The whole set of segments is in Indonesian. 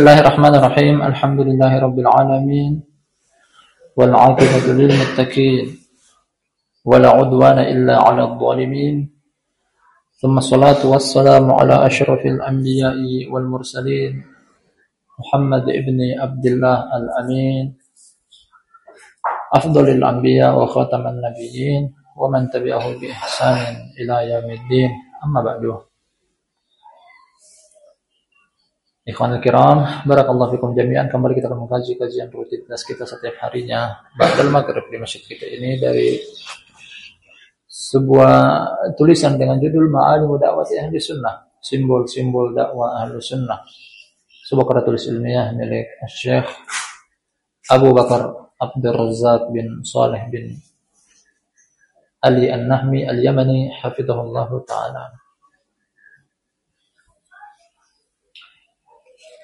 بسم الله الرحمن الرحيم الحمد لله رب العالمين والعاقبة للمتقين ولا عدوان إلا على الظالمين ثم الصلاة والسلام على أشرف الأنبياء والمرسلين محمد ابن عبد الله الأمين أفضل الأنبياء وخاتم النبيين ومن تبعه بإحسان إلى يوم الدين أما بعد Ikhwanul kiram, barakallahu fikum jami'an. Kembali kita akan mengkaji kajian rutinitas kita setiap harinya. Ba'dal maghrib di masjid kita ini dari sebuah tulisan dengan judul Ma'alimu Da'wati Ahli Sunnah. Simbol-simbol dakwah Ahli Sunnah. Sebuah karya tulis ilmiah milik Syekh Abu Bakar Abdul Razak bin Saleh bin Ali An-Nahmi Al-Yamani hafizahullah taala.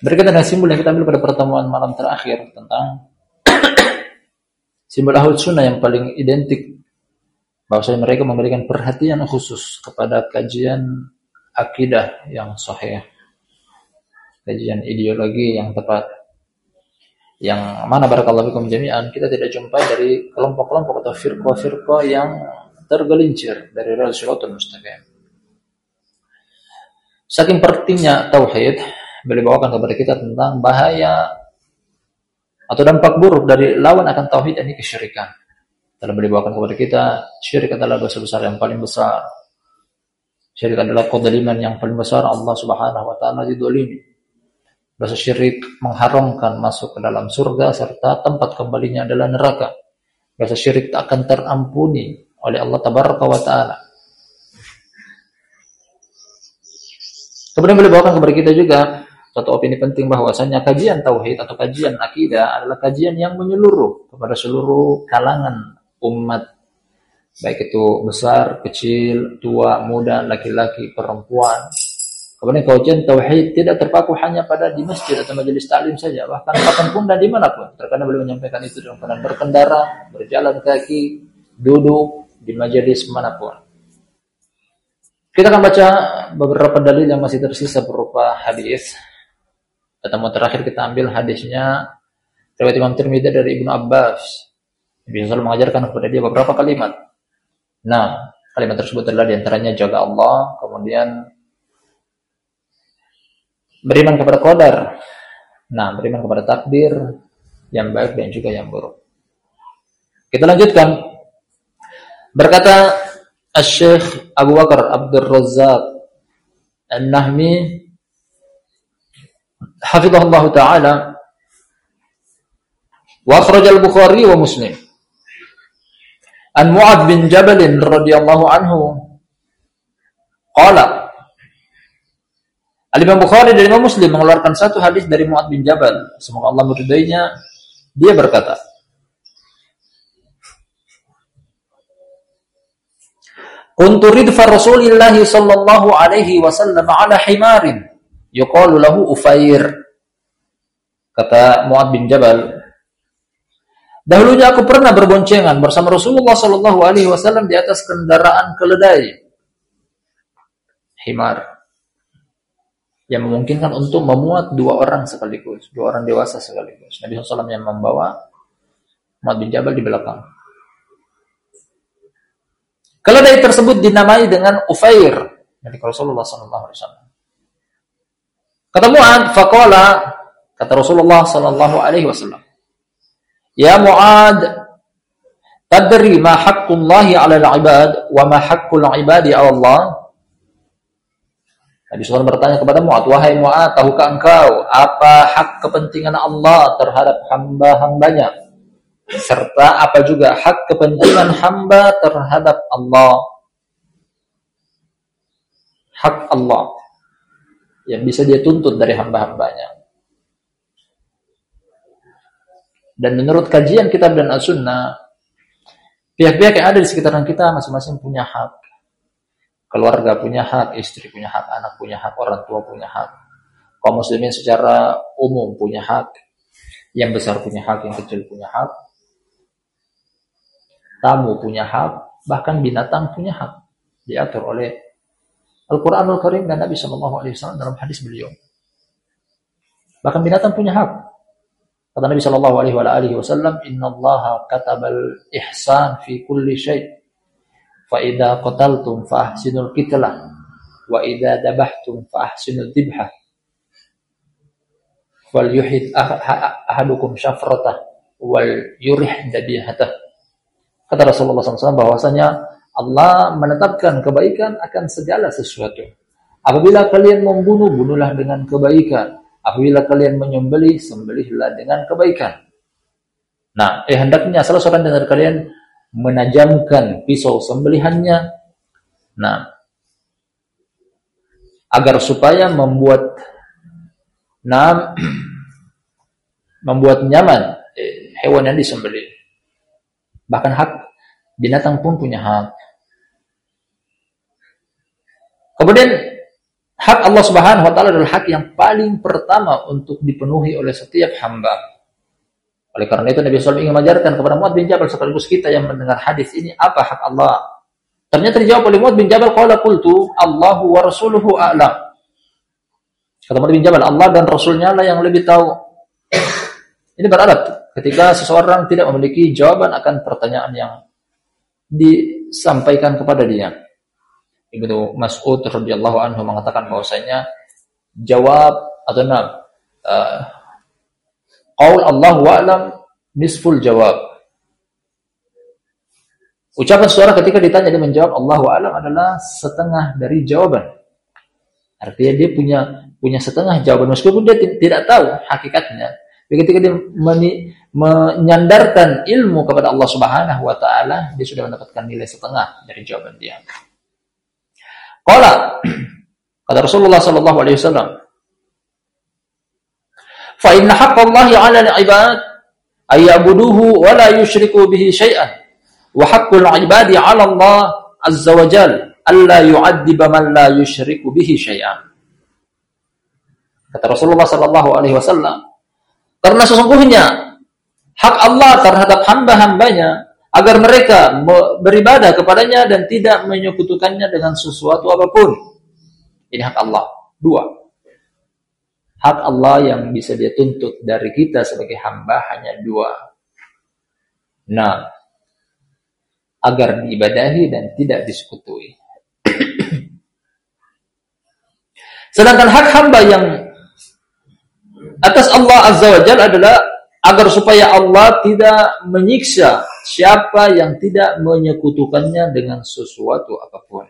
Berkaitan dengan simbol yang kita ambil pada pertemuan malam terakhir tentang simbol ahlu sunnah yang paling identik bahwasanya mereka memberikan perhatian khusus kepada kajian akidah yang sahih kajian ideologi yang tepat yang mana barakallahu fikum jami'an kita tidak jumpa dari kelompok-kelompok atau firqa-firqa yang tergelincir dari Rasulullah Mustaqim. Saking pentingnya tauhid, beliau bawakan kepada kita tentang bahaya atau dampak buruk dari lawan akan tauhid ini kesyirikan. Dalam beliau bawakan kepada kita, syirik adalah dosa besar yang paling besar. Syirik adalah kedaliman yang paling besar Allah Subhanahu wa taala didolimi. Dosa syirik mengharamkan masuk ke dalam surga serta tempat kembalinya adalah neraka. Dosa syirik tak akan terampuni oleh Allah Tabaraka wa taala. Kemudian beliau bawakan kepada kita juga satu opini penting bahwasanya kajian tauhid atau kajian akidah adalah kajian yang menyeluruh kepada seluruh kalangan umat baik itu besar, kecil, tua, muda, laki-laki, perempuan. Kemudian kajian tauhid tidak terpaku hanya pada di masjid atau majelis taklim saja, bahkan kapan pun dan di mana pun. Terkadang beliau menyampaikan itu dalam keadaan berkendara, berjalan kaki, duduk di majelis mana pun. Kita akan baca beberapa dalil yang masih tersisa berupa hadis Pertemuan terakhir kita ambil hadisnya riwayat Imam Tirmidzi dari Ibnu Abbas. Nabi SAW mengajarkan kepada dia beberapa kalimat. Nah, kalimat tersebut adalah di antaranya jaga Allah, kemudian beriman kepada qadar. Nah, beriman kepada takdir yang baik dan juga yang buruk. Kita lanjutkan. Berkata Asy-Syaikh Abu Bakar Abdul Razzaq An-Nahmi hafizahullah taala. Wa akhraj al-Bukhari wa Muslim. An Mu'ad bin Jabal radhiyallahu anhu. Qala. Al-Imam Bukhari dan Imam Muslim mengeluarkan satu hadis dari Mu'ad bin Jabal. Semoga Allah meridainya. Dia berkata Kuntu ridfa Rasulillah sallallahu alaihi wasallam ala himarin yuqalu Ufair. Kata Muad bin Jabal, Dahulunya aku pernah berboncengan bersama Rasulullah Sallallahu Alaihi Wasallam di atas kendaraan keledai, himar, yang memungkinkan untuk memuat dua orang sekaligus, dua orang dewasa sekaligus. Nabi SAW yang membawa Muad bin Jabal di belakang. Keledai tersebut dinamai dengan Ufair, Nabi Rasulullah Sallallahu Alaihi Wasallam. Kata Mu'ad, faqala kata Rasulullah sallallahu alaihi wasallam, "Ya Mu'ad, tadri ma haqqullahi 'ala al-'ibad wa ma haqqul 'ibadi 'ala Allah?" Nabi SAW bertanya kepada Mu'ad, "Wahai Mu'ad, tahukah engkau apa hak kepentingan Allah terhadap hamba-hambanya?" Serta apa juga hak kepentingan hamba terhadap Allah? Hak Allah yang bisa dia tuntut dari hamba-hambanya. Dan menurut kajian kitab dan as-sunnah, pihak-pihak yang ada di sekitaran kita masing-masing punya hak. Keluarga punya hak, istri punya hak, anak punya hak, orang tua punya hak. Kaum muslimin secara umum punya hak. Yang besar punya hak, yang kecil punya hak. Tamu punya hak, bahkan binatang punya hak. Diatur oleh Al-Quranul Karim dan Nabi Shallallahu Alaihi Wasallam dalam hadis beliau. Bahkan binatang punya hak. Kata Nabi Shallallahu Alaihi Wasallam, Inna Allah katabal ihsan fi kulli syai. Fa idza qataltum fa ahsinul qitlah wa idza dabahtum fa ahsinul dibhah. Wal yuhid ahadukum syafratah wal yurih dabihatah. Kata Rasulullah SAW bahwasanya Allah menetapkan kebaikan akan segala sesuatu. Apabila kalian membunuh, bunuhlah dengan kebaikan. Apabila kalian menyembelih, sembelihlah dengan kebaikan. Nah, eh hendaknya salah seorang dari kalian menajamkan pisau sembelihannya. Nah, agar supaya membuat nah membuat nyaman eh, hewan yang disembelih. Bahkan hak binatang pun punya hak. Kemudian hak Allah Subhanahu wa taala adalah hak yang paling pertama untuk dipenuhi oleh setiap hamba. Oleh karena itu Nabi SAW ingin mengajarkan kepada Muad bin Jabal sekaligus kita yang mendengar hadis ini apa hak Allah. Ternyata dijawab oleh Muad bin Jabal qala qultu Allahu wa rasuluhu a'lam. Kata Muad bin Jabal Allah dan Rasulnya lah yang lebih tahu. Ini beradat ketika seseorang tidak memiliki jawaban akan pertanyaan yang disampaikan kepada dia. Ibnu Mas'ud radhiyallahu anhu mengatakan bahwasanya jawab atau nam uh, qaul Allah wa alam nisful jawab. Ucapan suara ketika ditanya dia menjawab Allah wa alam adalah setengah dari jawaban. Artinya dia punya punya setengah jawaban meskipun dia tidak tahu hakikatnya. Ketika dia menyandarkan ilmu kepada Allah Subhanahu wa taala, dia sudah mendapatkan nilai setengah dari jawaban dia. Qala kata Rasulullah sallallahu alaihi wasallam Fa inna haqqallahi 'ala al-'ibad ay ya'buduhu wa la yusyriku bihi syai'an wa haqqul 'ibadi 'ala Allah azza wa jalla alla yu'addiba man la yusyriku bihi syai'an Kata Rasulullah sallallahu alaihi wasallam karena sesungguhnya hak Allah terhadap hamba-hambanya agar mereka beribadah kepadanya dan tidak menyekutukannya dengan sesuatu apa pun. Ini hak Allah. Dua. Hak Allah yang bisa dia tuntut dari kita sebagai hamba hanya dua. Nah, agar diibadahi dan tidak disekutui. Sedangkan hak hamba yang atas Allah Azza wa Jalla adalah agar supaya Allah tidak menyiksa siapa yang tidak menyekutukannya dengan sesuatu apa pun.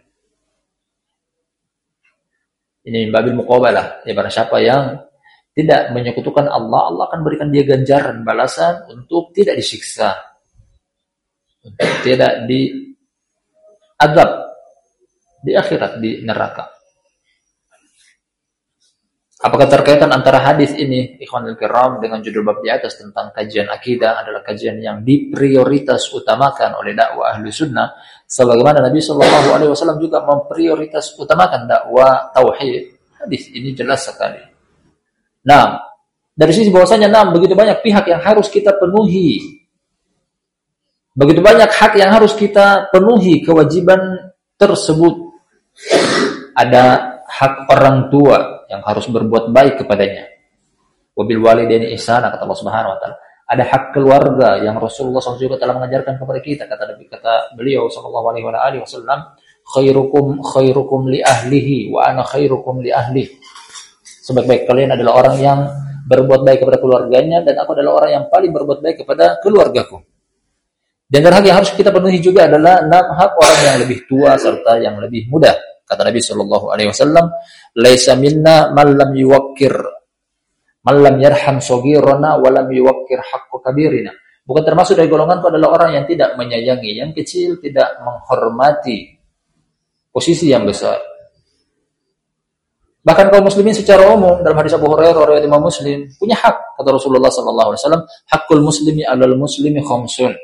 Ini babil muqabalah, ya barang siapa yang tidak menyekutukan Allah, Allah akan berikan dia ganjaran balasan untuk tidak disiksa. Untuk tidak diadab di akhirat di neraka. Apakah terkaitan antara hadis ini ikhwanul kiram dengan judul bab di atas tentang kajian akidah adalah kajian yang diprioritas utamakan oleh dakwah ahli sunnah sebagaimana Nabi Shallallahu Alaihi Wasallam juga memprioritas utamakan dakwah tauhid? Hadis ini jelas sekali. Nah dari sisi bahwasanya enam begitu banyak pihak yang harus kita penuhi. Begitu banyak hak yang harus kita penuhi kewajiban tersebut. Ada hak orang tua yang harus berbuat baik kepadanya. Wabil walidaini ihsana kata Allah Subhanahu wa taala. Ada hak keluarga yang Rasulullah SAW juga telah mengajarkan kepada kita kata kata beliau sallallahu alaihi wasallam khairukum khairukum li ahlihi wa ana khairukum li ahli. Sebaik-baik kalian adalah orang yang berbuat baik kepada keluarganya dan aku adalah orang yang paling berbuat baik kepada keluargaku. Dan hak yang harus kita penuhi juga adalah enam hak orang yang lebih tua serta yang lebih muda. Kata Nabi Shallallahu Alaihi Wasallam, "Laisa minna man lam yuwakkir, man lam yarham sogirona, walam yuwakkir haqqo kabirina." Bukan termasuk dari golonganku adalah orang yang tidak menyayangi yang kecil, tidak menghormati posisi yang besar. Bahkan kaum muslimin secara umum dalam hadis Abu Hurairah riwayat Imam Muslim punya hak kata Rasulullah sallallahu alaihi wasallam, hakul muslimi 'alal muslimi khamsun.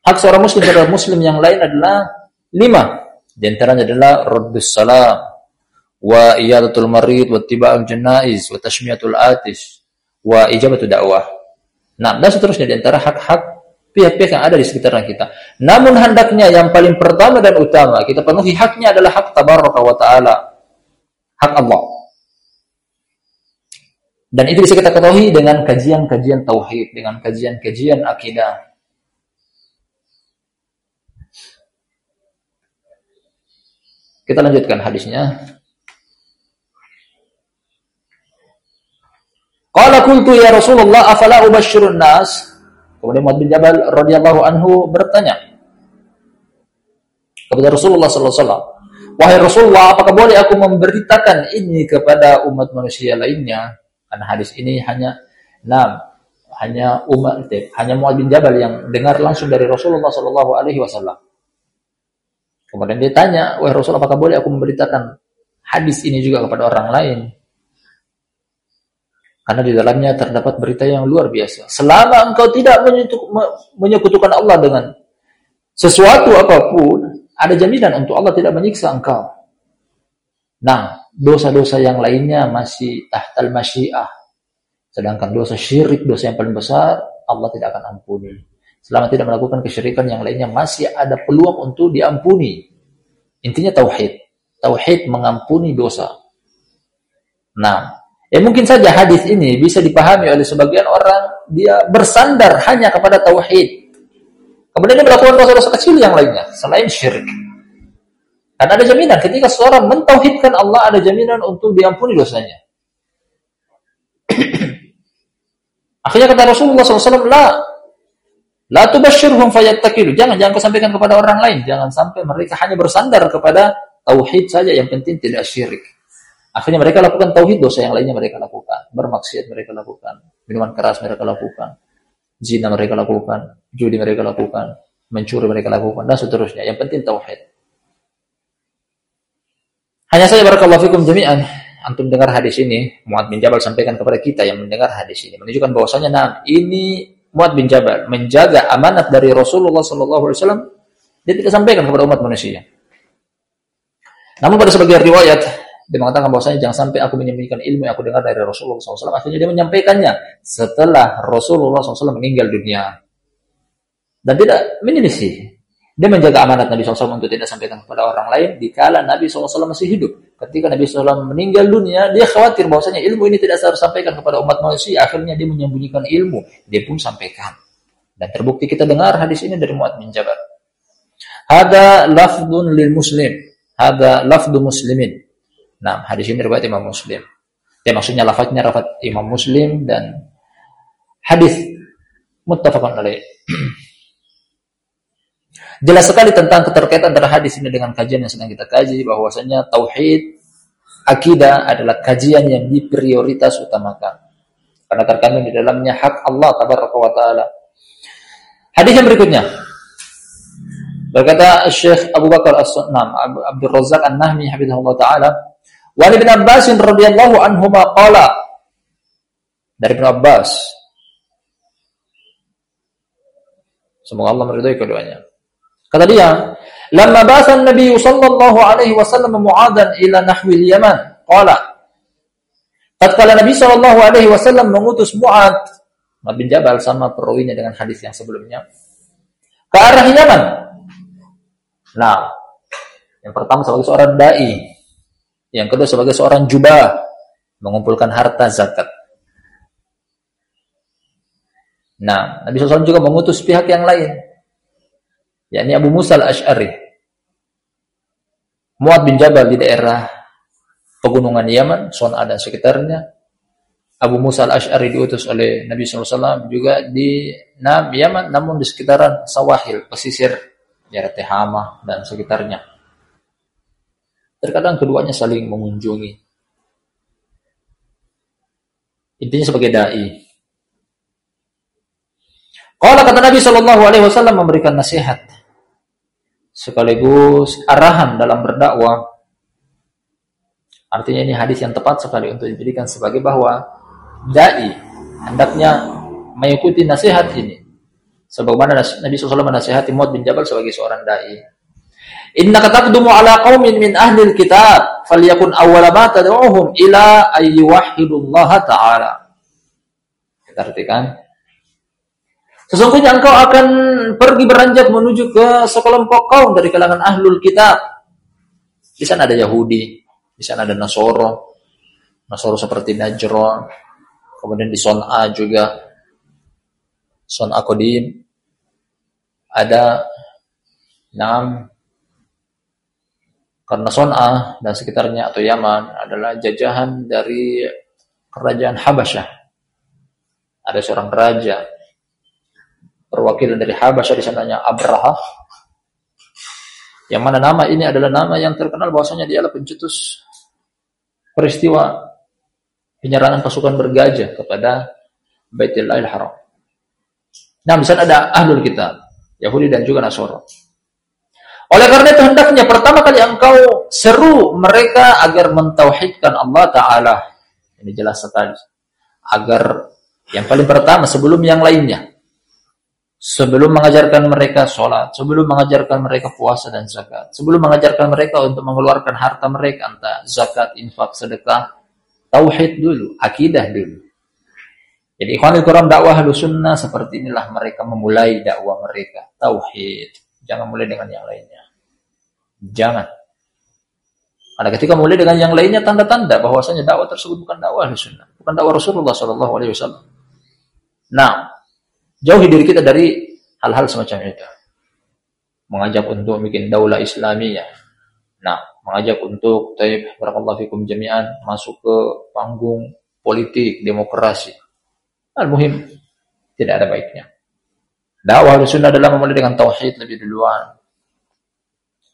Hak seorang muslim terhadap muslim yang lain adalah lima. Di antaranya adalah raddus salam wa iyadatul marid wa tiba'ul janaiz wa tashmiyatul atis wa ijabatu dakwah. Nah, dan seterusnya di antara hak-hak pihak-pihak yang ada di sekitar kita. Namun hendaknya yang paling pertama dan utama kita penuhi haknya adalah hak tabaraka wa taala. Hak Allah. Dan itu bisa kita ketahui dengan kajian-kajian tauhid, dengan kajian-kajian akidah. Kita lanjutkan hadisnya. Qala qultu ya Rasulullah afala ubashshirun nas? Kemudian Muhammad bin Jabal radhiyallahu anhu bertanya kepada Rasulullah sallallahu alaihi wasallam, "Wahai Rasulullah, apakah boleh aku memberitakan ini kepada umat manusia lainnya?" Karena hadis ini hanya enam, hanya umat hanya Muhammad bin Jabal yang dengar langsung dari Rasulullah sallallahu alaihi wasallam. Kemudian dia tanya, wahai Rasul, apakah boleh aku memberitakan hadis ini juga kepada orang lain? Karena di dalamnya terdapat berita yang luar biasa. Selama engkau tidak menyekutukan Allah dengan sesuatu apa pun, ada jaminan untuk Allah tidak menyiksa engkau. Nah, dosa-dosa yang lainnya masih tahtal masyiah. Sedangkan dosa syirik, dosa yang paling besar, Allah tidak akan ampuni. Selama tidak melakukan kesyirikan yang lainnya masih ada peluang untuk diampuni. Intinya tauhid. Tauhid mengampuni dosa. Nah, ya mungkin saja hadis ini bisa dipahami oleh sebagian orang dia bersandar hanya kepada tauhid. Kemudian dia melakukan dosa-dosa kecil yang lainnya selain syirik. Karena ada jaminan ketika seorang mentauhidkan Allah ada jaminan untuk diampuni dosanya. Akhirnya kata Rasulullah SAW, La tubashshirhum fayattakilu. Jangan jangan kau sampaikan kepada orang lain. Jangan sampai mereka hanya bersandar kepada tauhid saja yang penting tidak syirik. Akhirnya mereka lakukan tauhid, dosa yang lainnya mereka lakukan. Bermaksiat mereka lakukan. Minuman keras mereka lakukan. Zina mereka lakukan. Judi mereka lakukan. Mencuri mereka lakukan. Dan seterusnya. Yang penting tauhid. Hanya saja barakallahu fikum jami'an. Antum dengar hadis ini. Muad bin Jabal sampaikan kepada kita yang mendengar hadis ini. Menunjukkan bahwasanya nah ini Muad bin Jabal menjaga amanat dari Rasulullah sallallahu alaihi wasallam dia tidak sampaikan kepada umat manusia. Namun pada sebagian riwayat dia mengatakan bahwasanya jangan sampai aku menyembunyikan ilmu yang aku dengar dari Rasulullah SAW. Akhirnya dia menyampaikannya setelah Rasulullah SAW meninggal dunia. Dan tidak menyelisih. Dia menjaga amanat Nabi SAW untuk tidak sampaikan kepada orang lain dikala Nabi SAW masih hidup. Ketika Nabi SAW meninggal dunia, dia khawatir bahwasanya ilmu ini tidak harus sampaikan kepada umat manusia. Akhirnya dia menyembunyikan ilmu. Dia pun sampaikan. Dan terbukti kita dengar hadis ini dari Mu'ad bin Jabal. Hada lafdun lil muslim. Hada lafdu muslimin. Nah, hadis ini riwayat Imam Muslim. Ya, maksudnya lafaznya lafaz Imam Muslim dan hadis muttafaqun alaih. Jelas sekali tentang keterkaitan antara hadis ini dengan kajian yang sedang kita kaji bahwasanya tauhid akidah adalah kajian yang diprioritas utamakan. Karena terkandung di dalamnya hak Allah tabaraka wa taala. Hadis yang berikutnya. Berkata Syekh Abu Bakar As-Sunnam Abdul Razak An-Nahmi hafizahullah taala, "Wa Ibn Abbas radhiyallahu anhu qala" Dari Ibn Abbas Semoga Allah meridhai keduanya. Kata dia, "Lamma ba'atha Nabi sallallahu alaihi wasallam Mu'adzan ila nahwi al-Yaman." Qala Tatkala Nabi sallallahu alaihi wasallam mengutus Mu'ad bin Jabal sama perawinya dengan hadis yang sebelumnya ke arah Yaman. Nah, yang pertama sebagai seorang dai, yang kedua sebagai seorang jubah mengumpulkan harta zakat. Nah, Nabi SAW juga mengutus pihak yang lain yakni Abu Musa al-Ash'ari. Muad bin Jabal di daerah pegunungan Yaman, Son'a dan sekitarnya. Abu Musa al-Ash'ari diutus oleh Nabi SAW juga di Yaman, namun di sekitaran Sawahil, pesisir, daerah Tehama dan sekitarnya. Terkadang keduanya saling mengunjungi. Intinya sebagai dai. Kalau kata Nabi Wasallam memberikan nasihat sekaligus arahan dalam berdakwah. Artinya ini hadis yang tepat sekali untuk dijadikan sebagai bahwa dai hendaknya mengikuti nasihat ini. Sebagaimana Nabi SAW menasihati Muad bin Jabal sebagai seorang dai. Inna taqdumu ala qaumin min ahli kitab falyakun awwala ma tad'uhum ila ayyuhidullah ta'ala. Kita artikan Sesungguhnya engkau akan pergi beranjak menuju ke sekelompok kaum dari kalangan ahlul kitab. Di sana ada Yahudi, di sana ada Nasoro, Nasoro seperti Najron, kemudian di Son'a juga Son'a Kodim ada enam karena Son'a dan sekitarnya atau Yaman adalah jajahan dari kerajaan Habasyah. Ada seorang raja perwakilan dari Habasyah di sananya Abraha. Yang mana nama ini adalah nama yang terkenal bahwasanya dia adalah pencetus peristiwa penyerangan pasukan bergajah kepada Baitullah Haram. Nah, di sana ada ahlul kitab, Yahudi dan juga Nasoro. Oleh karena itu hendaknya pertama kali engkau seru mereka agar mentauhidkan Allah Ta'ala. Ini jelas sekali. Agar yang paling pertama sebelum yang lainnya. Sebelum mengajarkan mereka sholat, sebelum mengajarkan mereka puasa dan zakat, sebelum mengajarkan mereka untuk mengeluarkan harta mereka, entah zakat, infak, sedekah, tauhid dulu, akidah dulu. Jadi ikhwanul kiram dakwah sunnah seperti inilah mereka memulai dakwah mereka, tauhid. Jangan mulai dengan yang lainnya. Jangan. Ada ketika mulai dengan yang lainnya tanda-tanda bahwasanya dakwah tersebut bukan dakwah sunnah, bukan dakwah Rasulullah Shallallahu Alaihi. Nah, jauhi diri kita dari hal-hal semacam itu. Mengajak untuk bikin daulah Islamiyah. Nah, mengajak untuk taib barakallahu fikum jami'an masuk ke panggung politik demokrasi. Al-muhim tidak ada baiknya. Dakwah sunnah adalah memulai dengan tauhid lebih duluan.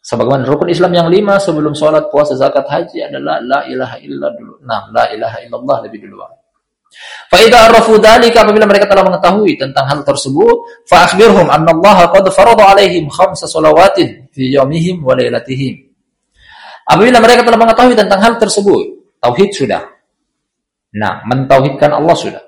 Sebagaimana rukun Islam yang lima sebelum sholat, puasa, zakat, haji adalah la ilaha illa dulu. Nah, la ilaha illallah lebih duluan. Faidah arrafu dalika apabila mereka telah mengetahui tentang hal tersebut, fa akhbirhum anna Allah qad farada alaihim khamsa salawatin fi yawmihim wa lailatihim. Apabila mereka telah mengetahui tentang hal tersebut, tauhid sudah. Nah, mentauhidkan Allah sudah.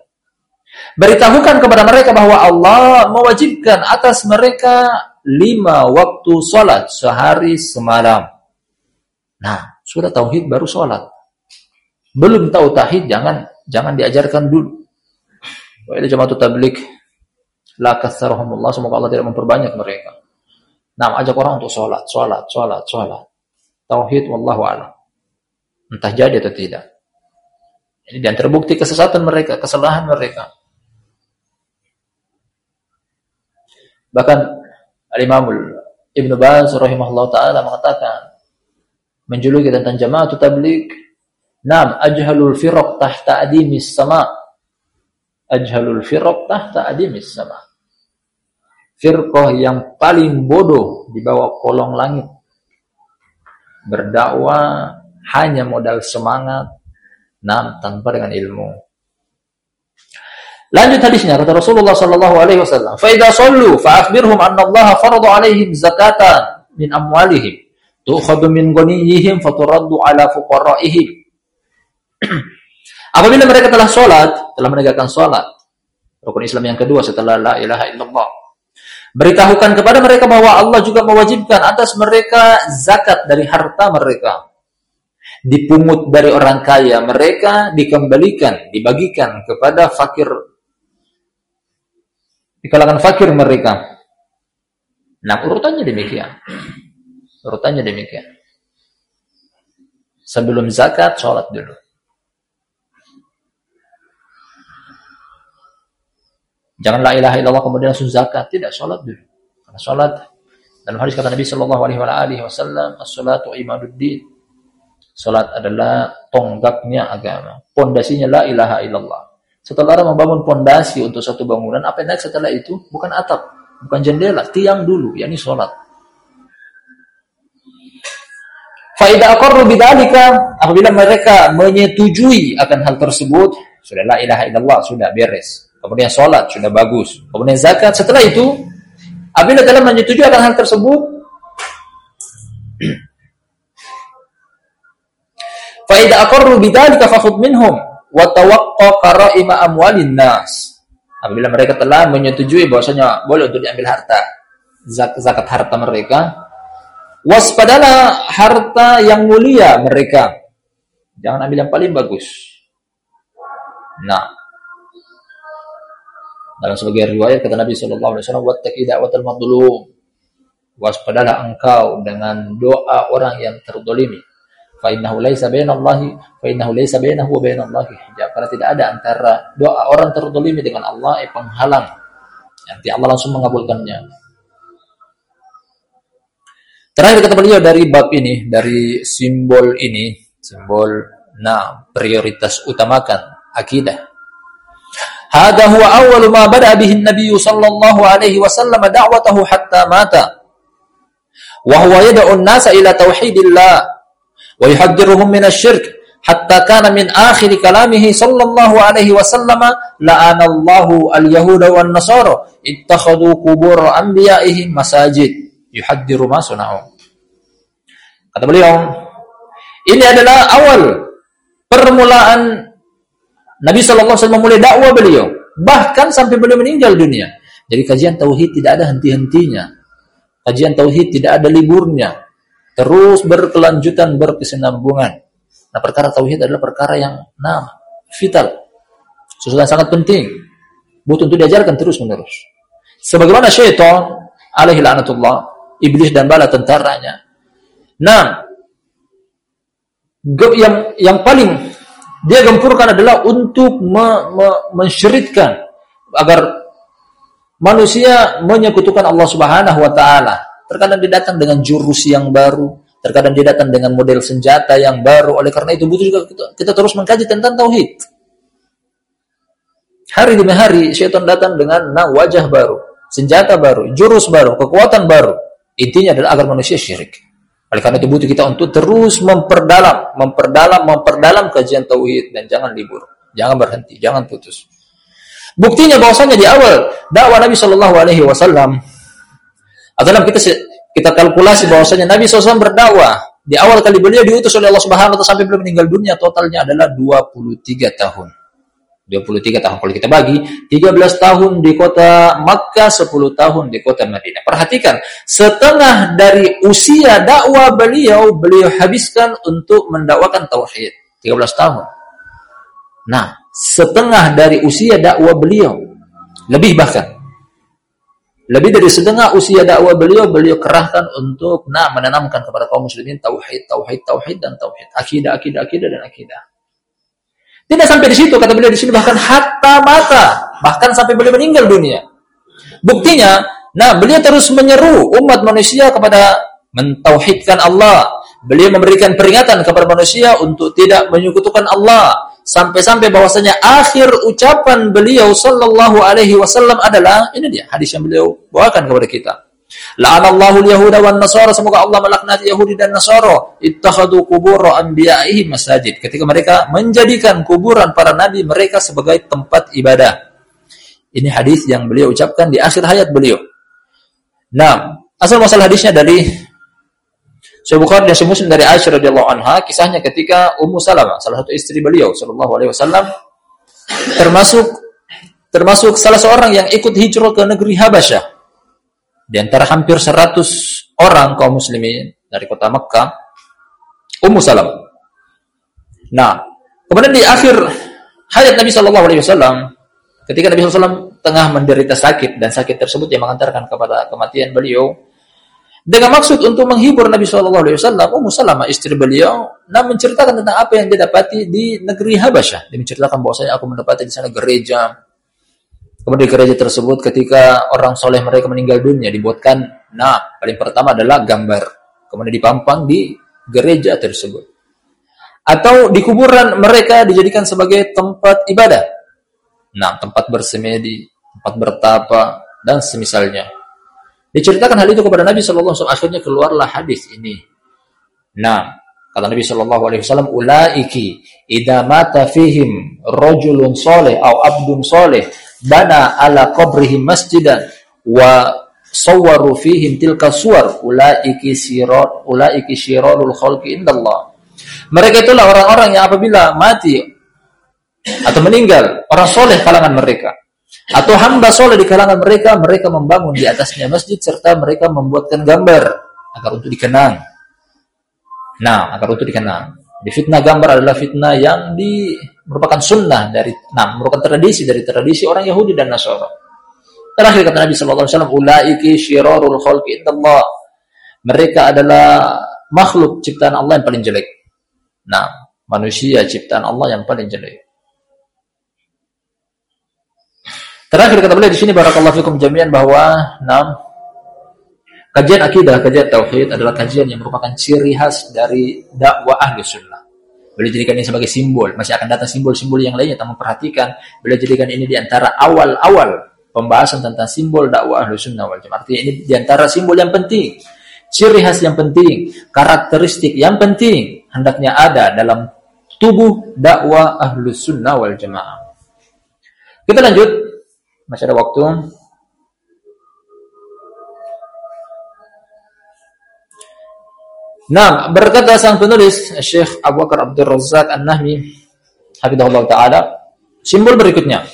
Beritahukan kepada mereka bahwa Allah mewajibkan atas mereka lima waktu sholat sehari semalam. Nah, sudah tauhid baru sholat. Belum tahu tauhid jangan jangan diajarkan dulu. Wa ila jama'atu tablik la katsarahumullah semoga Allah tidak memperbanyak mereka. Nah, ajak orang untuk sholat, sholat, sholat, sholat. Tauhid wallahu a'lam. Entah jadi atau tidak. Ini dan terbukti kesesatan mereka, kesalahan mereka. Bahkan Al-Imamul Ibnu Baz rahimahullah taala mengatakan menjuluki tentang jamaah tabligh Nam ajhalul firaq tahta adimis sama. Ajhalul firaq tahta adimis sama. Firqah yang paling bodoh di bawah kolong langit. Berdakwah hanya modal semangat, nam tanpa dengan ilmu. Lanjut hadisnya kata Rasulullah sallallahu alaihi wasallam, "Fa idza shallu fa akhbirhum anna Allah farada alaihim zakatan min amwalihim tu'khadhu min ghaniyihim faturaddu ala fuqaraihim." Apabila mereka telah sholat, telah menegakkan sholat, rukun Islam yang kedua setelah la ilaha illallah. Beritahukan kepada mereka bahwa Allah juga mewajibkan atas mereka zakat dari harta mereka. Dipungut dari orang kaya mereka, dikembalikan, dibagikan kepada fakir di kalangan fakir mereka. Nah, urutannya demikian. Urutannya demikian. Sebelum zakat, sholat dulu. Jangan la ilaha illallah kemudian langsung zakat. Tidak, sholat dulu. Karena sholat, dalam hadis kata Nabi Shallallahu Alaihi Wasallam, as-salatu imaduddin. Sholat adalah tonggaknya agama. Pondasinya la ilaha illallah. Setelah orang membangun pondasi untuk satu bangunan, apa yang naik setelah itu? Bukan atap, bukan jendela, tiang dulu, yakni sholat. Faidah aqarru bidzalika apabila mereka menyetujui akan hal tersebut, sudah la ilaha illallah, sudah beres. Kemudian sholat, sudah bagus. Kemudian zakat, setelah itu, apabila telah menyetujui akan hal tersebut, Faidah aqarru bidzalika fakhudh minhum wa tawaqqa qara'ima amwalin nas. Apabila mereka telah menyetujui bahwasanya boleh untuk diambil harta zak zakat harta mereka, waspadalah harta yang mulia mereka. Jangan ambil yang paling bagus. Nah, dalam sebagian riwayat kata Nabi Shallallahu Alaihi Wasallam, "Wattaqi da'watal madlum." Waspadalah engkau dengan doa orang yang terdolimi. fa innahu laisa bainallahi fa innahu laisa bainahu wa bainallahi hijab karena tidak ada antara doa orang terzalimi dengan Allah eh, penghalang nanti Allah langsung mengabulkannya terakhir kata beliau dari bab ini dari simbol ini simbol nah prioritas utamakan akidah هذا هو أول ما بدأ به النبي صلى الله عليه وسلم دعوته حتى مات. وهو يدعو الناس إلى توحيد الله ويحذرهم من الشرك حتى كان من آخر كلامه صلى الله عليه وسلم لعن الله اليهود والنصارى اتخذوا قبور أنبيائهم مساجد يحذر ما صنعوا. Kata beliau ini adalah awal permulaan Nabi Wasallam memulai dakwah beliau bahkan sampai beliau meninggal dunia jadi kajian tauhid tidak ada henti-hentinya kajian tauhid tidak ada liburnya terus berkelanjutan berkesinambungan. Nah, perkara tauhid adalah perkara yang nah vital, sesuatu yang sangat penting, butuh untuk diajarkan terus menerus. Sebagaimana syaitan alaihi laknatullah, iblis dan bala tentaranya. Nah, yang yang paling dia gempurkan adalah untuk me, me, mensyiritkan agar manusia menyekutukan Allah Subhanahu wa taala Terkadang dia datang dengan jurus yang baru, terkadang dia datang dengan model senjata yang baru. Oleh karena itu butuh juga kita, kita terus mengkaji tentang tauhid. Hari demi hari syaitan datang dengan nah, wajah baru, senjata baru, jurus baru, kekuatan baru. Intinya adalah agar manusia syirik. Oleh karena itu butuh kita untuk terus memperdalam, memperdalam, memperdalam kajian tauhid dan jangan libur, jangan berhenti, jangan putus. Buktinya bahwasanya di awal dakwah Nabi Shallallahu Alaihi Wasallam atau kita kita kalkulasi bahwasanya Nabi SAW berdakwah di awal kali beliau diutus oleh Allah Subhanahu wa taala sampai beliau meninggal dunia totalnya adalah 23 tahun. 23 tahun. Kalau kita bagi 13 tahun di kota Makkah 10 tahun di kota Madinah. Perhatikan setengah dari usia dakwah beliau beliau habiskan untuk mendakwakan tauhid. 13 tahun. Nah setengah dari usia dakwah beliau lebih bahkan. Lebih dari setengah usia dakwah beliau, beliau kerahkan untuk nah menanamkan kepada kaum muslimin tauhid, tauhid, tauhid dan tauhid, akidah, akidah, akidah dan akidah. Tidak sampai di situ kata beliau di sini bahkan hatta mata, bahkan sampai beliau meninggal dunia. Buktinya, nah beliau terus menyeru umat manusia kepada mentauhidkan Allah. Beliau memberikan peringatan kepada manusia untuk tidak menyekutukan Allah sampai-sampai bahwasanya akhir ucapan beliau sallallahu alaihi wasallam adalah ini dia hadis yang beliau bawakan kepada kita. La'anallahu al-yahuda wan nasara semoga Allah melaknati Yahudi dan Nasara ittakhadhu qubur anbiya'ihi masajid ketika mereka menjadikan kuburan para nabi mereka sebagai tempat ibadah. Ini hadis yang beliau ucapkan di akhir hayat beliau. Nah, asal masalah hadisnya dari Sahih Bukhari dan Muslim dari Aisyah radhiyallahu anha kisahnya ketika Ummu Salamah salah satu istri beliau sallallahu alaihi wasallam termasuk termasuk salah seorang yang ikut hijrah ke negeri Habasyah di antara hampir 100 orang kaum muslimin dari kota Mekkah Ummu Salamah. Nah, kemudian di akhir hayat Nabi wasallam ketika Nabi SAW tengah menderita sakit dan sakit tersebut yang mengantarkan kepada kematian beliau dengan maksud untuk menghibur Nabi Wasallam, Ummu Salamah istri beliau, nah menceritakan tentang apa yang dia dapati di negeri Habasyah. Dia menceritakan bahwa saya aku mendapati di sana gereja. Kemudian di gereja tersebut ketika orang soleh mereka meninggal dunia dibuatkan, nah paling pertama adalah gambar, kemudian dipampang di gereja tersebut. Atau di kuburan mereka dijadikan sebagai tempat ibadah. Nah, tempat bersemedi, tempat bertapa, dan semisalnya. Diceritakan hal itu kepada Nabi Shallallahu Alaihi. Akhirnya keluarlah hadis ini. Nah, kata Nabi Shallallahu Alaihi Wasallam, ulaiki idza mata fihim rojulun soleh atau abdun soleh bana ala qabrihim masjidan wa sawwaru fihim tilka suwar ulaiki sirat ulaiki syirarul khalqi indallah. Mereka itulah orang-orang yang apabila mati atau meninggal orang soleh kalangan mereka atau hamba soleh di kalangan mereka, mereka membangun di atasnya masjid serta mereka membuatkan gambar agar untuk dikenang. Nah, agar untuk dikenang. Di fitnah gambar adalah fitnah yang di merupakan sunnah dari, nah, merupakan tradisi dari tradisi orang Yahudi dan Nasara. Terakhir kata Nabi Sallallahu Alaihi Wasallam, "Ulaiki syirarul khalqi Allah." Mereka adalah makhluk ciptaan Allah yang paling jelek. Nah, manusia ciptaan Allah yang paling jelek. Terakhir kata beliau di sini barakallahu fikum jami'an bahwa enam kajian akidah, kajian tauhid adalah kajian yang merupakan ciri khas dari dakwah ahli sunnah. Beliau jadikan ini sebagai simbol, masih akan datang simbol-simbol yang lainnya, tak memperhatikan. Beliau jadikan ini di antara awal-awal pembahasan tentang simbol dakwah ahli sunnah wal jamaah. Artinya ini di antara simbol yang penting, ciri khas yang penting, karakteristik yang penting hendaknya ada dalam tubuh dakwah ahli sunnah wal jamaah. Kita lanjut, masih ada waktu. Nah, berkata sang penulis Syekh Abu Bakar Abdul Razak An-Nahmi hafizahullah taala, simbol berikutnya.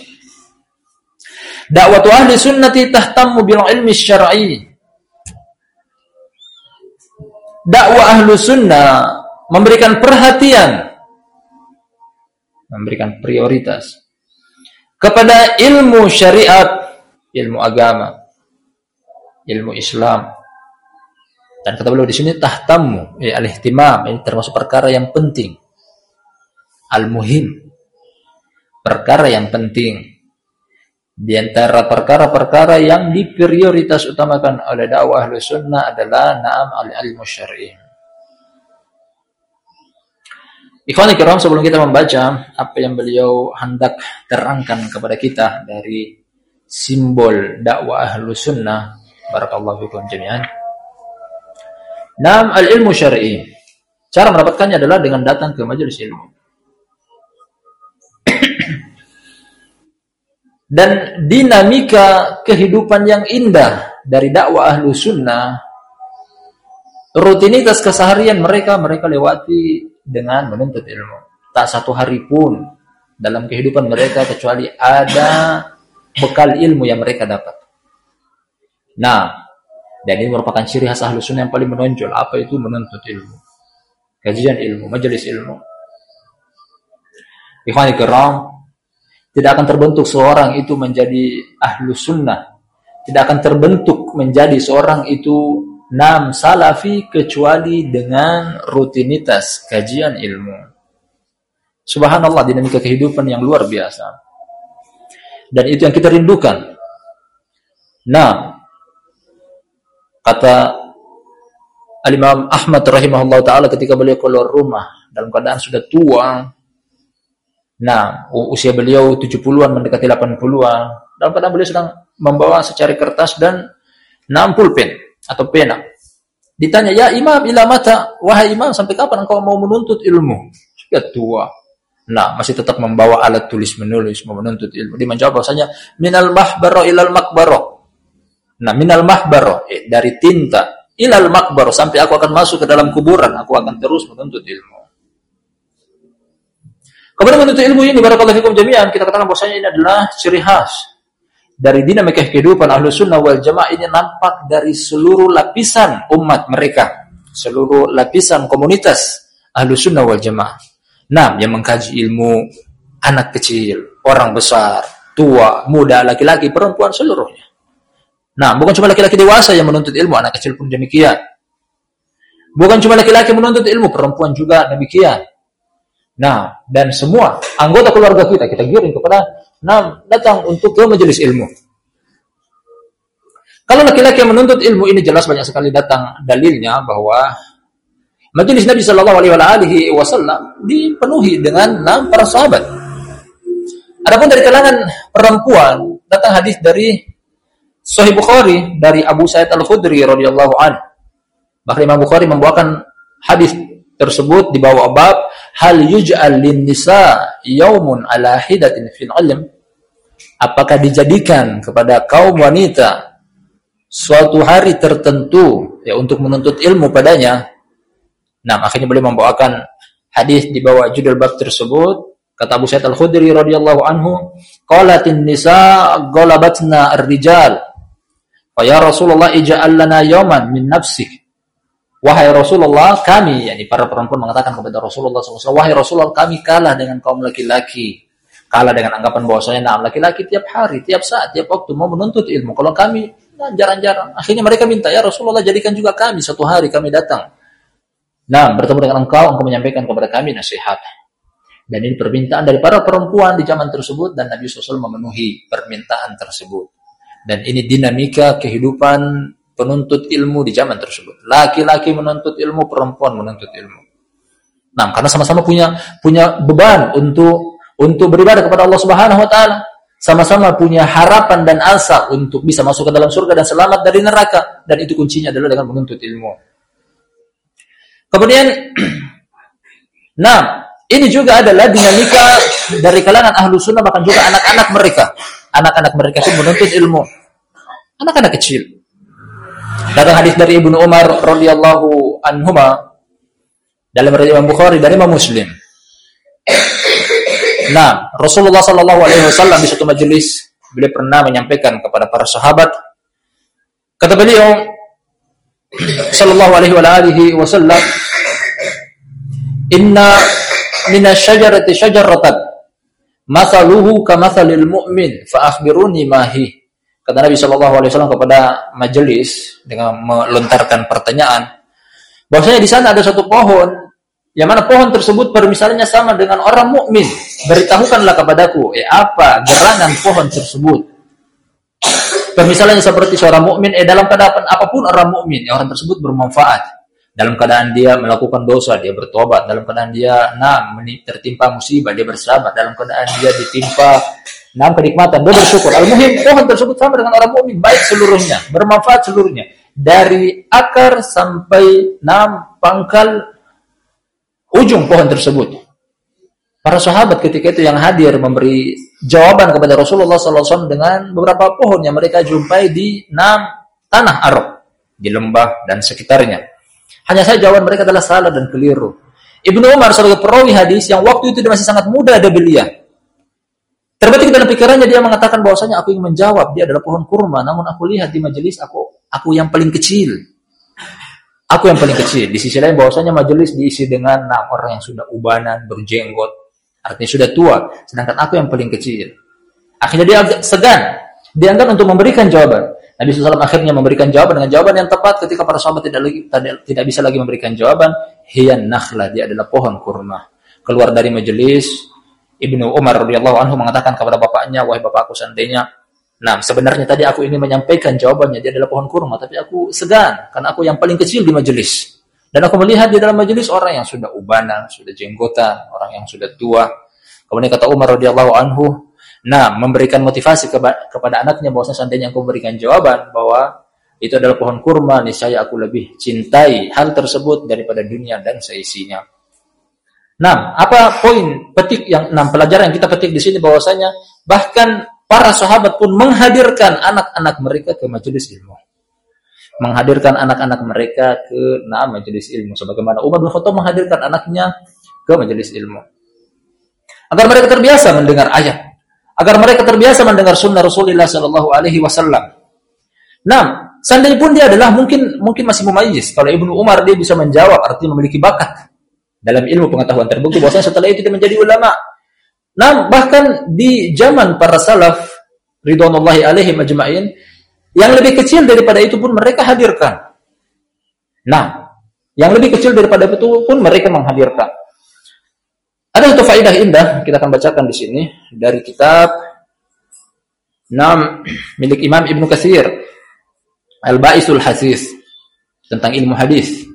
Dakwah ahli sunnati tahtammu bil ilmi syar'i. Dakwah ahli sunnah memberikan perhatian memberikan prioritas kepada ilmu syariat, ilmu agama, ilmu Islam. Dan kata beliau di sini tahtamu, ya, al-ihtimam, ini termasuk perkara yang penting. Al-muhim. Perkara yang penting. Di antara perkara-perkara yang diprioritas utamakan oleh dakwah ahli sunnah adalah na'am al-ilmu syar'i. Ikhwan kiram sebelum kita membaca apa yang beliau hendak terangkan kepada kita dari simbol dakwah ahli sunnah barakallahu fikum jami'an. Nam al-ilmu syar'i. Cara mendapatkannya adalah dengan datang ke majelis ilmu. dan dinamika kehidupan yang indah dari dakwah ahlu sunnah rutinitas keseharian mereka mereka lewati dengan menuntut ilmu tak satu hari pun dalam kehidupan mereka kecuali ada bekal ilmu yang mereka dapat nah dan ini merupakan ciri khas ahlu sunnah yang paling menonjol apa itu menuntut ilmu kajian ilmu majelis ilmu ikhwani kiram tidak akan terbentuk seorang itu menjadi ahlu sunnah. Tidak akan terbentuk menjadi seorang itu nam salafi kecuali dengan rutinitas kajian ilmu. Subhanallah dinamika kehidupan yang luar biasa. Dan itu yang kita rindukan. Nah, kata Al-Imam Ahmad rahimahullah ta'ala ketika beliau keluar rumah dalam keadaan sudah tua, Nah, usia beliau 70-an mendekati 80-an. Dalam keadaan beliau sedang membawa secari kertas dan 60 pulpen atau pena. Ditanya, "Ya Imam, ila mata? Wahai Imam, sampai kapan engkau mau menuntut ilmu?" Sudah tua. Nah, masih tetap membawa alat tulis menulis, menuntut ilmu. Dia menjawab bahasanya, "Minal mahbaro ilal makbaro." Nah, minal mahbaro eh, dari tinta ilal makbaro sampai aku akan masuk ke dalam kuburan, aku akan terus menuntut ilmu. Kemudian menuntut ilmu ini barakallahu fikum jami'an kita katakan bahwasanya ini adalah ciri khas dari dinamika kehidupan ahlu sunnah wal jamaah ini nampak dari seluruh lapisan umat mereka, seluruh lapisan komunitas ahlu sunnah wal jamaah. Nah, yang mengkaji ilmu anak kecil, orang besar, tua, muda, laki-laki, perempuan seluruhnya. Nah, bukan cuma laki-laki dewasa yang menuntut ilmu, anak kecil pun demikian. Bukan cuma laki-laki menuntut ilmu, perempuan juga demikian. Nah, dan semua anggota keluarga kita kita giring kepada nah, datang untuk ke majelis ilmu. Kalau laki-laki menuntut ilmu ini jelas banyak sekali datang dalilnya bahwa majelis Nabi Shallallahu Alaihi Wasallam dipenuhi dengan enam para sahabat. Adapun dari kalangan perempuan datang hadis dari Sahih Bukhari dari Abu Sa'id Al Khudri radhiyallahu an. Bahkan Imam Bukhari membawakan hadis tersebut di bawah bab hal yuj'al lin nisa yaumun ala hidatin fil ilm? Apakah dijadikan kepada kaum wanita suatu hari tertentu ya untuk menuntut ilmu padanya? Nah akhirnya beliau membawakan hadis di bawah judul bab tersebut. Kata Abu Sa'id Al-Khudri radhiyallahu anhu qalatin nisa ghalabatna ar-rijal ya Rasulullah ij'al lana yawman min nafsik Wahai Rasulullah, kami, yakni para perempuan mengatakan kepada Rasulullah SAW, Wahai Rasulullah, kami kalah dengan kaum laki-laki. Kalah dengan anggapan bahwasanya nah, laki-laki tiap hari, tiap saat, tiap waktu mau menuntut ilmu. Kalau kami, nah, jarang-jarang. Akhirnya mereka minta, ya Rasulullah, jadikan juga kami, satu hari kami datang. Nah, bertemu dengan engkau, engkau menyampaikan kepada kami nasihat. Dan ini permintaan dari para perempuan di zaman tersebut dan Nabi SAW memenuhi permintaan tersebut. Dan ini dinamika kehidupan penuntut ilmu di zaman tersebut. Laki-laki menuntut ilmu, perempuan menuntut ilmu. Nah, karena sama-sama punya punya beban untuk untuk beribadah kepada Allah Subhanahu wa taala. Sama-sama punya harapan dan asa untuk bisa masuk ke dalam surga dan selamat dari neraka dan itu kuncinya adalah dengan menuntut ilmu. Kemudian nah, ini juga adalah dinamika dari kalangan ahlu sunnah bahkan juga anak-anak mereka. Anak-anak mereka itu menuntut ilmu. Anak-anak kecil. Datang hadis dari Ibnu Umar radhiyallahu anhuma dalam riwayat Imam Bukhari dari Imam Muslim. Nah, Rasulullah Shallallahu Alaihi Wasallam di satu majelis beliau pernah menyampaikan kepada para sahabat, kata beliau Shallallahu Alaihi Wasallam, Inna mina syajarati syajaratan masaluhu kamasalil mu'min fa akhbiruni mahi kata Nabi Shallallahu alaihi wasallam kepada majelis dengan melontarkan pertanyaan Bahwasanya di sana ada satu pohon yang mana pohon tersebut permisalannya sama dengan orang mukmin. Beritahukanlah kepadaku, eh apa gerangan pohon tersebut? Permisalannya seperti seorang mukmin, eh dalam keadaan apa pun orang mukmin, eh, orang tersebut bermanfaat. Dalam keadaan dia melakukan dosa, dia bertobat. Dalam keadaan dia nah tertimpa musibah, dia bersabar. Dalam keadaan dia ditimpa nah kenikmatan, dia bersyukur. Al-muhim pohon tersebut sama dengan orang mukmin, baik seluruhnya, bermanfaat seluruhnya dari akar sampai enam pangkal ujung pohon tersebut. Para sahabat ketika itu yang hadir memberi jawaban kepada Rasulullah SAW dengan beberapa pohon yang mereka jumpai di enam tanah Arab, di lembah dan sekitarnya. Hanya saja jawaban mereka adalah salah dan keliru. Ibnu Umar sebagai perawi hadis yang waktu itu dia masih sangat muda ada belia. Terbetik dalam pikirannya dia mengatakan bahwasanya aku ingin menjawab dia adalah pohon kurma, namun aku lihat di majelis aku Aku yang paling kecil. Aku yang paling kecil. Di sisi lain bahwasanya majelis diisi dengan enam orang yang sudah ubanan, berjenggot, artinya sudah tua. Sedangkan aku yang paling kecil. Akhirnya dia segan. Dia enggan untuk memberikan jawaban. Nabi SAW akhirnya memberikan jawaban dengan jawaban yang tepat ketika para sahabat tidak lagi tidak, bisa lagi memberikan jawaban. Hiyan nakhla, dia adalah pohon kurma. Keluar dari majelis, Ibnu Umar radhiyallahu anhu mengatakan kepada bapaknya, "Wahai bapakku, seandainya Nah, sebenarnya tadi aku ingin menyampaikan jawabannya, dia adalah pohon kurma, tapi aku segan, karena aku yang paling kecil di majelis. Dan aku melihat di dalam majelis orang yang sudah ubanan, sudah jenggotan, orang yang sudah tua. Kemudian kata Umar radhiyallahu anhu, nah, memberikan motivasi kepada, anaknya bahwa seandainya aku memberikan jawaban bahwa itu adalah pohon kurma, niscaya aku lebih cintai hal tersebut daripada dunia dan seisinya. Nah, apa poin petik yang enam pelajaran yang kita petik di sini bahwasanya bahkan para sahabat pun menghadirkan anak-anak mereka ke majelis ilmu. Menghadirkan anak-anak mereka ke nah, majelis ilmu. Sebagaimana Umar bin Khattab menghadirkan anaknya ke majelis ilmu. Agar mereka terbiasa mendengar ayat. Agar mereka terbiasa mendengar sunnah Rasulullah Sallallahu Alaihi Wasallam. Nah, seandainya pun dia adalah mungkin mungkin masih mumayyiz. Kalau Ibnu Umar dia bisa menjawab, artinya memiliki bakat dalam ilmu pengetahuan terbukti bahwasanya setelah itu dia menjadi ulama Nah, bahkan di zaman para salaf ridwanullahi alaihi majma'in yang lebih kecil daripada itu pun mereka hadirkan. Nah, yang lebih kecil daripada itu pun mereka menghadirkan. Ada satu faidah indah kita akan bacakan di sini dari kitab Nam milik Imam Ibnu Katsir Al-Ba'isul Hasis tentang ilmu hadis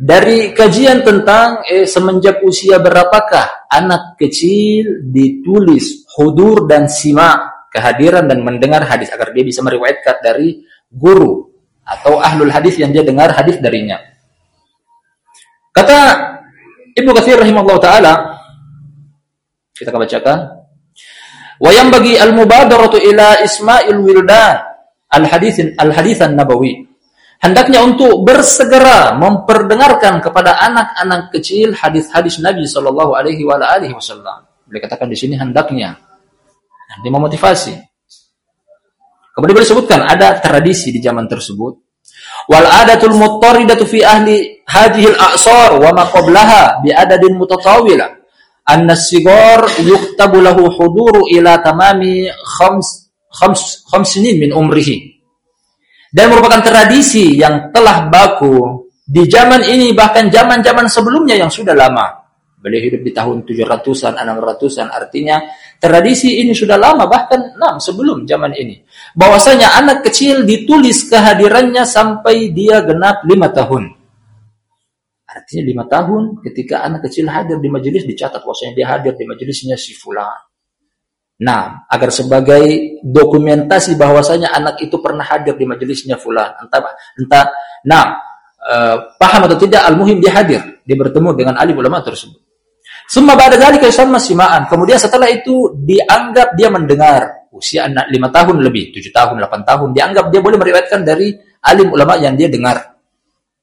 dari kajian tentang eh, semenjak usia berapakah anak kecil ditulis hudur dan simak kehadiran dan mendengar hadis agar dia bisa meriwayatkan dari guru atau ahlul hadis yang dia dengar hadis darinya. Kata Ibnu Katsir rahimahullah taala kita akan bacakan wa yang bagi al-mubadaratu ila isma'il wildan al-hadis al-hadis an-nabawi hendaknya untuk bersegera memperdengarkan kepada anak-anak kecil hadis-hadis Nabi Shallallahu Alaihi Wasallam. Boleh katakan di sini hendaknya. Nanti memotivasi. Kemudian boleh sebutkan ada tradisi di zaman tersebut. Wal adatul muttaridatu fi ahli hadhil a'sar wa ma qablaha bi adadin mutatawila. Anna sigar yuktabu lahu huduru ila tamami khams khams khamsinin min umrihi dan merupakan tradisi yang telah baku di zaman ini bahkan zaman-zaman sebelumnya yang sudah lama. Beliau hidup di tahun 700-an, 600-an. Artinya tradisi ini sudah lama bahkan nah, sebelum zaman ini. Bahwasanya anak kecil ditulis kehadirannya sampai dia genap lima tahun. Artinya lima tahun ketika anak kecil hadir di majelis dicatat bahwasanya dia hadir di majelisnya si fulan. Nah, agar sebagai dokumentasi bahwasanya anak itu pernah hadir di majelisnya fulan. Entah entah nah uh, paham atau tidak al-muhim dia hadir, dia bertemu dengan alim ulama tersebut. Semua pada dari sama simaan. Kemudian setelah itu dianggap dia mendengar usia anak lima tahun lebih, tujuh tahun, delapan tahun, dianggap dia boleh meriwayatkan dari alim ulama yang dia dengar.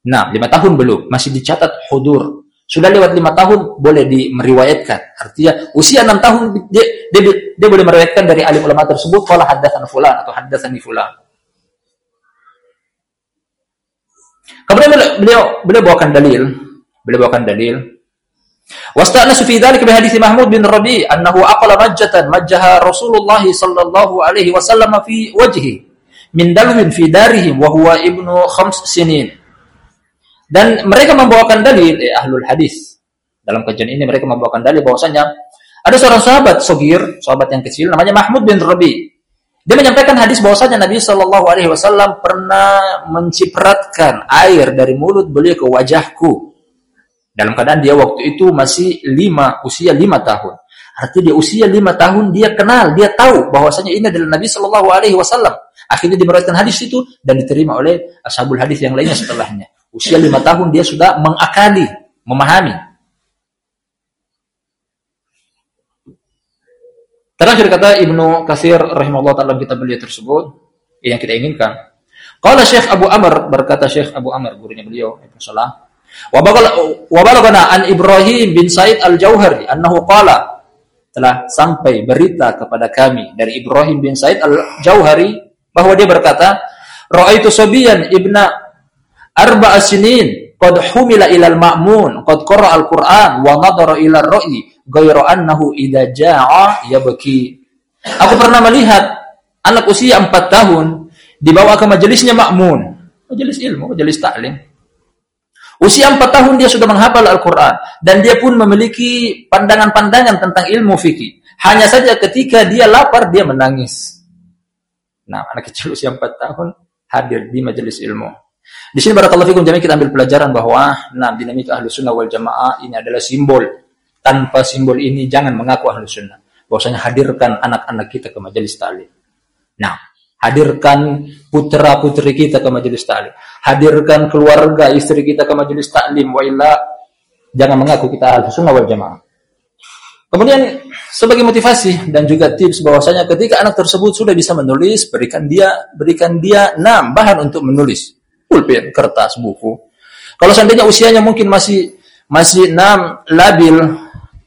Nah, lima tahun belum, masih dicatat hudur. Sudah lewat lima tahun boleh di meriwayatkan. Artinya usia enam tahun dia, dia, dia boleh meriwayatkan dari alim ulama tersebut kalau haddasan fulan atau haddatsani fulan. Kemudian beliau beliau bawakan dalil, beliau bawakan dalil. Wasta'nasu fi dzalika bi hadits Mahmud bin Rabi annahu aqala majjatan majjaha Rasulullah sallallahu alaihi wasallam fi wajhi min dalwin fi darihim wa huwa ibnu khams sinin. Dan mereka membawakan dalil eh, ahlul hadis. Dalam kajian ini mereka membawakan dalil bahwasanya ada seorang sahabat sogir, sahabat yang kecil namanya Mahmud bin Rabi. Dia menyampaikan hadis bahwasanya Nabi Shallallahu Alaihi Wasallam pernah mencipratkan air dari mulut beliau ke wajahku. Dalam keadaan dia waktu itu masih lima, usia lima tahun. Artinya dia usia lima tahun, dia kenal, dia tahu bahwasanya ini adalah Nabi Shallallahu Alaihi Wasallam. Akhirnya dimeriwayatkan hadis itu dan diterima oleh ashabul hadis yang lainnya setelahnya. Usia lima tahun dia sudah mengakali, memahami Terakhir kata Ibnu Katsir rahimahullah taala kitab beliau tersebut yang kita inginkan. Qala Syekh Abu Amr berkata Syekh Abu Amr gurunya beliau Ibnu Salah. Wa balagana an Ibrahim bin Said Al-Jauhari annahu qala telah sampai berita kepada kami dari Ibrahim bin Said Al-Jauhari bahwa dia berkata, "Ra'aitu sabiyan ibna arba'a sinin qad humila ila al-ma'mun qad qara'a al-Qur'an wa nadara ila ar-ra'yi ghairu annahu idza jaa yabki. Aku pernah melihat anak usia 4 tahun dibawa ke majelisnya Makmun, majelis ilmu, majelis taklim. Usia 4 tahun dia sudah menghafal Al-Qur'an dan dia pun memiliki pandangan-pandangan tentang ilmu fikih. Hanya saja ketika dia lapar dia menangis. Nah, anak kecil usia 4 tahun hadir di majelis ilmu. Di sini barakallahu fikum jami'an kita ambil pelajaran bahwa nah dinamika ahlu sunnah wal jamaah ini adalah simbol tanpa simbol ini jangan mengaku ahlu sunnah. Bahwasanya hadirkan anak-anak kita ke majelis ta'lim. Nah, hadirkan putra-putri kita ke majelis ta'lim. Hadirkan keluarga istri kita ke majelis ta'lim. Wa illa, jangan mengaku kita ahlu sunnah wal jamaah. Kemudian sebagai motivasi dan juga tips bahwasanya ketika anak tersebut sudah bisa menulis, berikan dia berikan dia enam bahan untuk menulis. Pulpen, kertas, buku. Kalau seandainya usianya mungkin masih masih enam labil,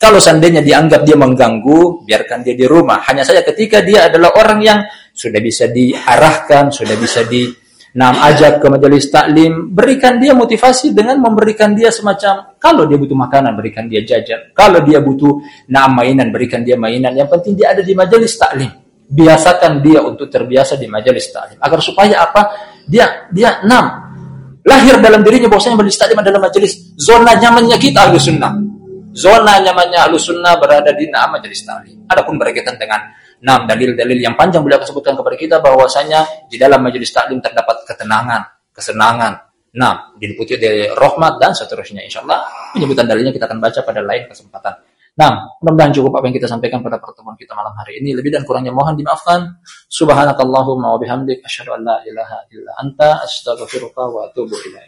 kalau seandainya dianggap dia mengganggu, biarkan dia di rumah. Hanya saja ketika dia adalah orang yang sudah bisa diarahkan, sudah bisa di nam ajak ke majelis taklim, berikan dia motivasi dengan memberikan dia semacam kalau dia butuh makanan berikan dia jajan, kalau dia butuh nam mainan berikan dia mainan. Yang penting dia ada di majelis taklim. Biasakan dia untuk terbiasa di majelis taklim agar supaya apa? Dia dia enam lahir dalam dirinya bahwasanya majelis taklim adalah majelis zona nyamannya kita ahli sunnah Zona nyamannya alusunnah berada di nama majelis ta'lim. Adapun berkaitan dengan enam dalil-dalil yang panjang beliau sebutkan kepada kita bahwasanya di dalam majelis taklim terdapat ketenangan, kesenangan. Nah, diliputi dari rahmat dan seterusnya. Insya Allah penyebutan dalilnya kita akan baca pada lain kesempatan. Nah, mudah-mudahan cukup apa yang kita sampaikan pada pertemuan kita malam hari ini. Lebih dan kurangnya mohon dimaafkan. Subhanakallahumma wa bihamdik asyhadu an la ilaha illa anta astaghfiruka wa atubu ilaik.